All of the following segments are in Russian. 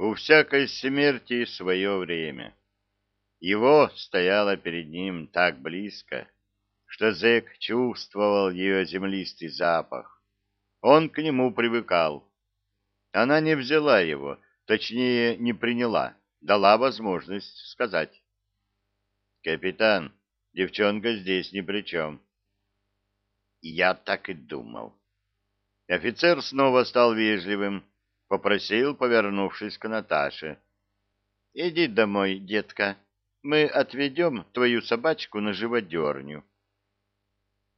У всякой смерти свое время. Его стояло перед ним так близко, что зэк чувствовал ее землистый запах. Он к нему привыкал. Она не взяла его, точнее, не приняла, дала возможность сказать. «Капитан, девчонка здесь ни при чем». Я так и думал. Офицер снова стал вежливым, попросил, повернувшись к Наташе. — Иди домой, детка, мы отведем твою собачку на живодерню.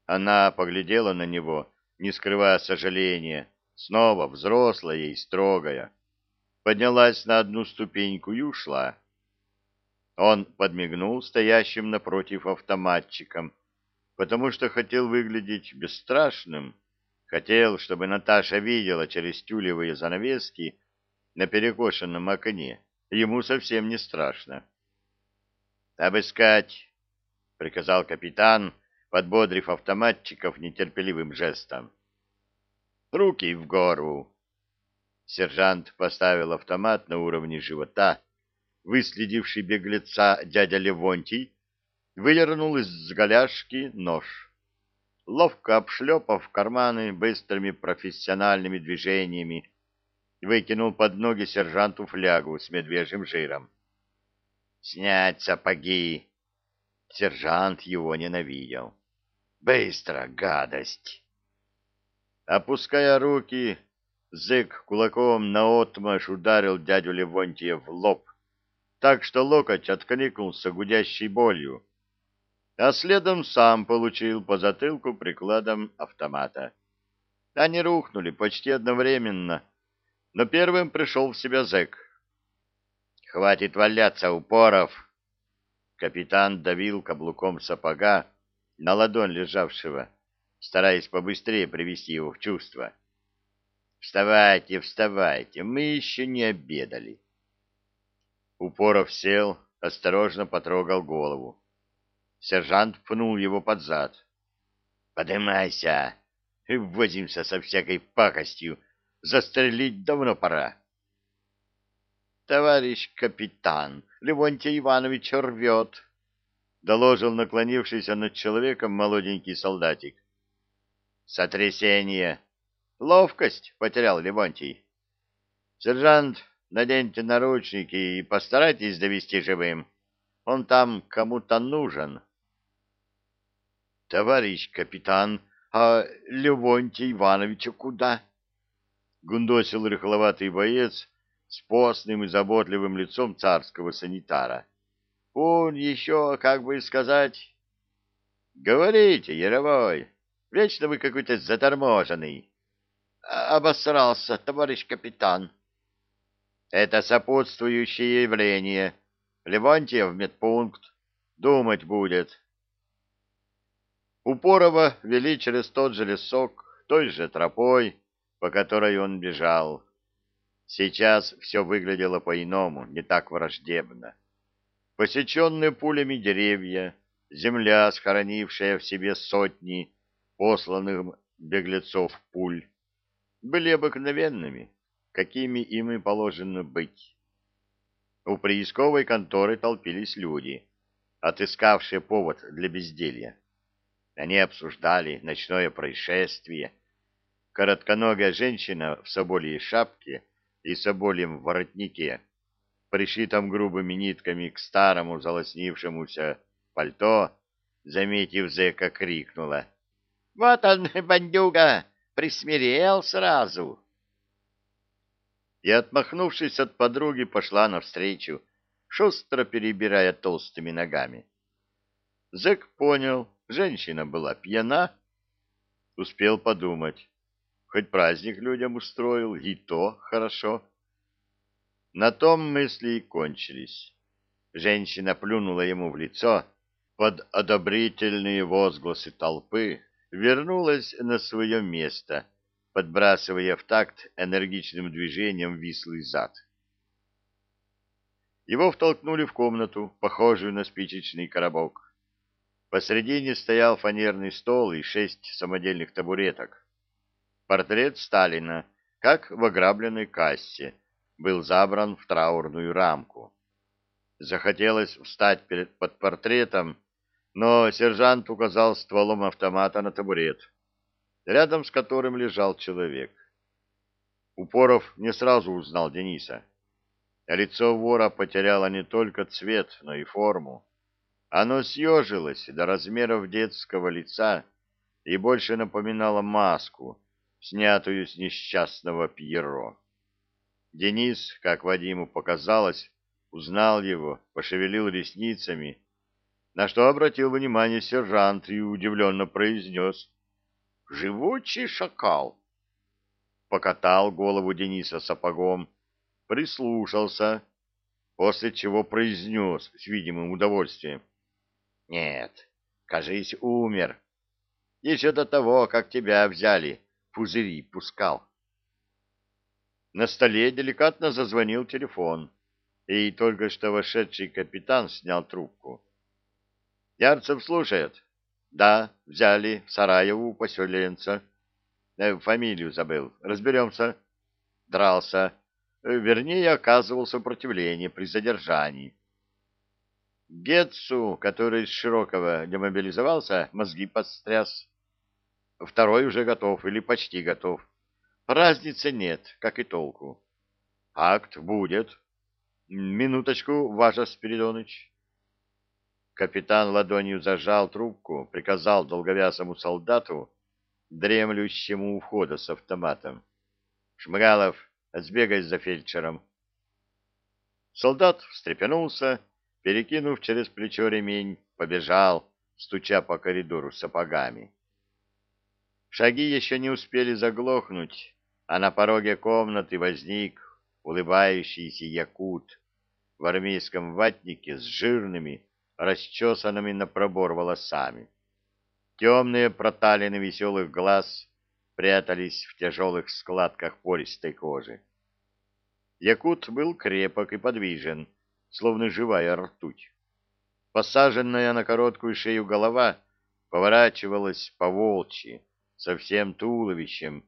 Она поглядела на него, не скрывая сожаления, снова взрослая и строгая. Поднялась на одну ступеньку и ушла. Он подмигнул стоящим напротив автоматчиком, потому что хотел выглядеть бесстрашным, Хотел, чтобы Наташа видела через тюлевые занавески на перекошенном окне. Ему совсем не страшно. «Обыскать!» — приказал капитан, подбодрив автоматчиков нетерпеливым жестом. «Руки в гору!» Сержант поставил автомат на уровне живота. Выследивший беглеца дядя Левонтий выдернул из голяшки нож ловко обшлепав карманы быстрыми профессиональными движениями, выкинул под ноги сержанту флягу с медвежьим жиром. «Снять сапоги!» Сержант его ненавидел. «Быстро, гадость!» Опуская руки, зык кулаком наотмашь ударил дядю Левонтия в лоб, так что локоть откликнулся гудящей болью а следом сам получил по затылку прикладом автомата. Они рухнули почти одновременно, но первым пришел в себя зэк. «Хватит валяться, упоров!» Капитан давил каблуком сапога на ладонь лежавшего, стараясь побыстрее привести его в чувство. «Вставайте, вставайте, мы еще не обедали». Упоров сел, осторожно потрогал голову. Сержант пнул его под зад. «Подымайся! Возимся со всякой пакостью. Застрелить давно пора». «Товарищ капитан, Левонтий Иванович рвет», — доложил наклонившийся над человеком молоденький солдатик. «Сотрясение. Ловкость потерял Левонтий. Сержант, наденьте наручники и постарайтесь довести живым. Он там кому-то нужен». Товарищ капитан, а Левонтия Ивановича куда? Гундосил рыхловатый боец с постным и заботливым лицом царского санитара. Он еще, как бы сказать... Говорите, Яровой, вечно вы какой-то заторможенный. Обосрался, товарищ капитан. Это сопутствующее явление. Левонтьев в медпункт. Думать будет. Упорова вели через тот же лесок, той же тропой, по которой он бежал. Сейчас все выглядело по-иному, не так враждебно. Посеченные пулями деревья, земля, схоронившая в себе сотни посланных беглецов пуль, были обыкновенными, какими им и положено быть. У приисковой конторы толпились люди, отыскавшие повод для безделья. Они обсуждали ночное происшествие. Коротконогая женщина в соболей шапке и собольем воротнике, пришитом грубыми нитками к старому залоснившемуся пальто, заметив зэка, крикнула. — Вот он, бандюга, присмирел сразу. И, отмахнувшись от подруги, пошла навстречу, шустро перебирая толстыми ногами. Зэк понял, Женщина была пьяна. Успел подумать. Хоть праздник людям устроил, и то хорошо. На том мысли и кончились. Женщина плюнула ему в лицо под одобрительные возгласы толпы, вернулась на свое место, подбрасывая в такт энергичным движением вислый зад. Его втолкнули в комнату, похожую на спичечный коробок. Посредине стоял фанерный стол и шесть самодельных табуреток. Портрет Сталина, как в ограбленной кассе, был забран в траурную рамку. Захотелось встать перед, под портретом, но сержант указал стволом автомата на табурет, рядом с которым лежал человек. Упоров не сразу узнал Дениса. Лицо вора потеряло не только цвет, но и форму. Оно съежилось до размеров детского лица и больше напоминало маску, снятую с несчастного Пьеро. Денис, как Вадиму показалось, узнал его, пошевелил ресницами, на что обратил внимание сержант и удивленно произнес «Живучий шакал!» Покатал голову Дениса сапогом, прислушался, после чего произнес с видимым удовольствием «Нет, кажись, умер. Еще до того, как тебя взяли, пузыри пускал». На столе деликатно зазвонил телефон и только что вошедший капитан снял трубку. Ярцев слушает. Да, взяли Сараеву поселенца. Э, фамилию забыл. Разберемся. Дрался. Э, вернее, оказывал сопротивление при задержании. Гетцу, который из Широкого демобилизовался, мозги подстряс. Второй уже готов или почти готов. Разницы нет, как и толку. Акт будет. Минуточку, Важа Спиридоныч. Капитан ладонью зажал трубку, приказал долговязому солдату, дремлющему у входа с автоматом. «Шмыгалов, сбегай за фельдшером». Солдат встрепенулся, перекинув через плечо ремень, побежал, стуча по коридору сапогами. Шаги еще не успели заглохнуть, а на пороге комнаты возник улыбающийся якут в армейском ватнике с жирными, расчесанными на пробор волосами. Темные проталины веселых глаз прятались в тяжелых складках пористой кожи. Якут был крепок и подвижен, словно живая ртуть. Посаженная на короткую шею голова поворачивалась по волчьи, со всем туловищем,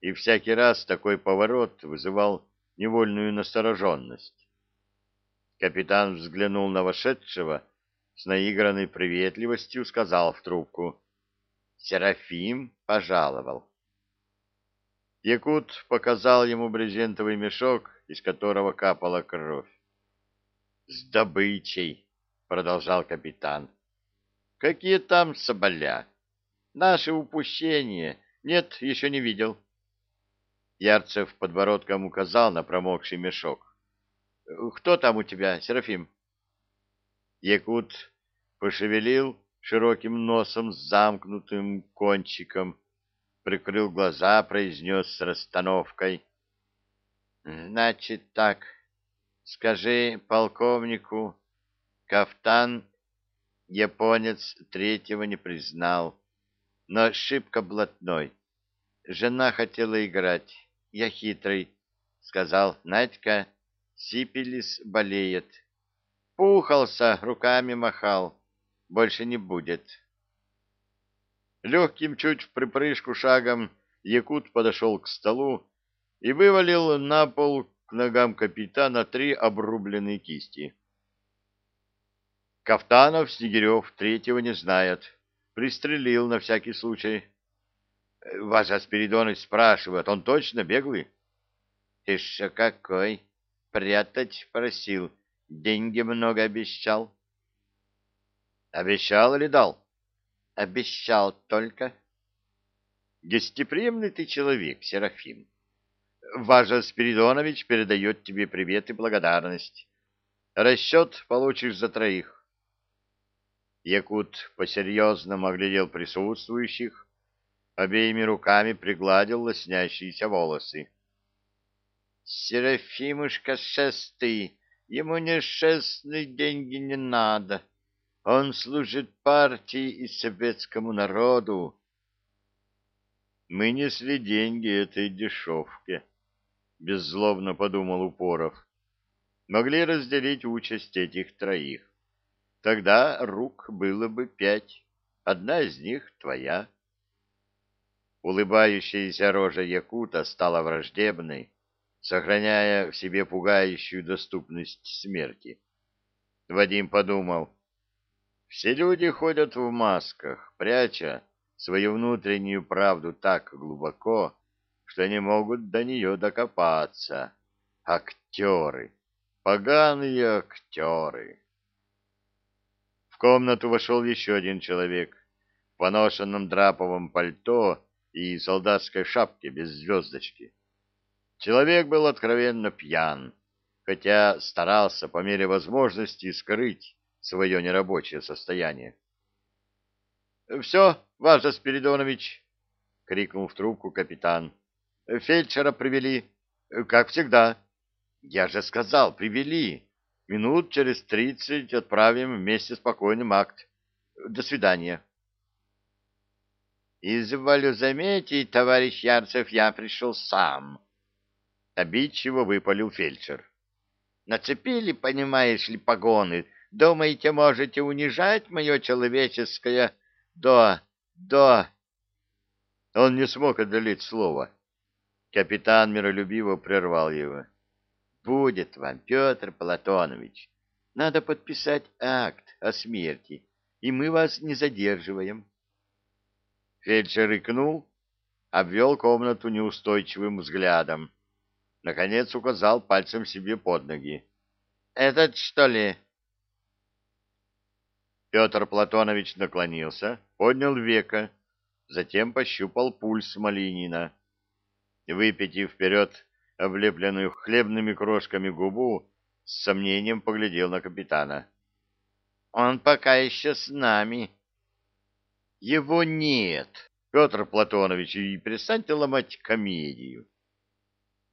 и всякий раз такой поворот вызывал невольную настороженность. Капитан взглянул на вошедшего, с наигранной приветливостью сказал в трубку. «Серафим пожаловал». Якут показал ему брезентовый мешок, из которого капала кровь. «С добычей», — продолжал капитан. «Какие там соболя? Наши упущения. Нет, еще не видел». Ярцев подбородком указал на промокший мешок. «Кто там у тебя, Серафим?» Якут пошевелил широким носом с замкнутым кончиком, прикрыл глаза, произнес с расстановкой. «Значит так, скажи полковнику, кафтан японец третьего не признал, но шибко блатной. Жена хотела играть, я хитрый, — сказал Надька, — сипелис болеет. Пухался, руками махал, больше не будет. Легким чуть в припрыжку шагом Якут подошел к столу и вывалил на пол к ногам капитана три обрубленные кисти. Кафтанов Снегирев третьего не знает. Пристрелил на всякий случай. Ваша Спиридоныч спрашивает, он точно беглый? Еще какой? Прятать просил. Деньги много обещал. Обещал или дал? Обещал только. Гостеприимный ты человек, Серафим. Важа Спиридонович передает тебе привет и благодарность. Расчет получишь за троих. Якут по-серьезному оглядел присутствующих, обеими руками пригладил лоснящиеся волосы. Серафимушка шестый, ему не шестные деньги не надо. Он служит партии и советскому народу. Мы несли деньги этой дешевке, беззлобно подумал Упоров. Могли разделить участь этих троих. Тогда рук было бы пять. Одна из них твоя. Улыбающаяся рожа Якута стала враждебной. сохраняя в себе пугающую доступность смерти. Вадим подумал, все люди ходят в масках, пряча свою внутреннюю правду так глубоко, что не могут до нее докопаться. Актеры, поганые актеры. В комнату вошел еще один человек в поношенном драповом пальто и солдатской шапке без звездочки. Человек был откровенно пьян, хотя старался по мере возможности скрыть свое нерабочее состояние. — Все, Важа Спиридонович! — крикнул в трубку капитан. — Фельдшера привели, как всегда. — Я же сказал, привели. Минут через тридцать отправим вместе с покойным акт. До свидания. — Изволю заметить, товарищ Ярцев, я пришел сам. Обидчиво выпалил фельдшер. — Нацепили, понимаешь ли, погоны. Думаете, можете унижать мое человеческое до... до... Он не смог одолеть слово. Капитан миролюбиво прервал его. — Будет вам, Петр Платонович. Надо подписать акт о смерти, и мы вас не задерживаем. Фельдшер икнул, обвел комнату неустойчивым взглядом. Наконец указал пальцем себе под ноги. — Этот, что ли? Петр Платонович наклонился, поднял века, затем пощупал пульс Малинина. Выпятив вперед облепленную хлебными крошками губу, с сомнением поглядел на капитана. — Он пока еще с нами. — Его нет, Петр Платонович, и перестаньте ломать комедию.